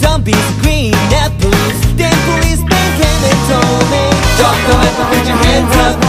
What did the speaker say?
zombies, green apples テンポ is ペンケメン透明 Don't come and put your hands up.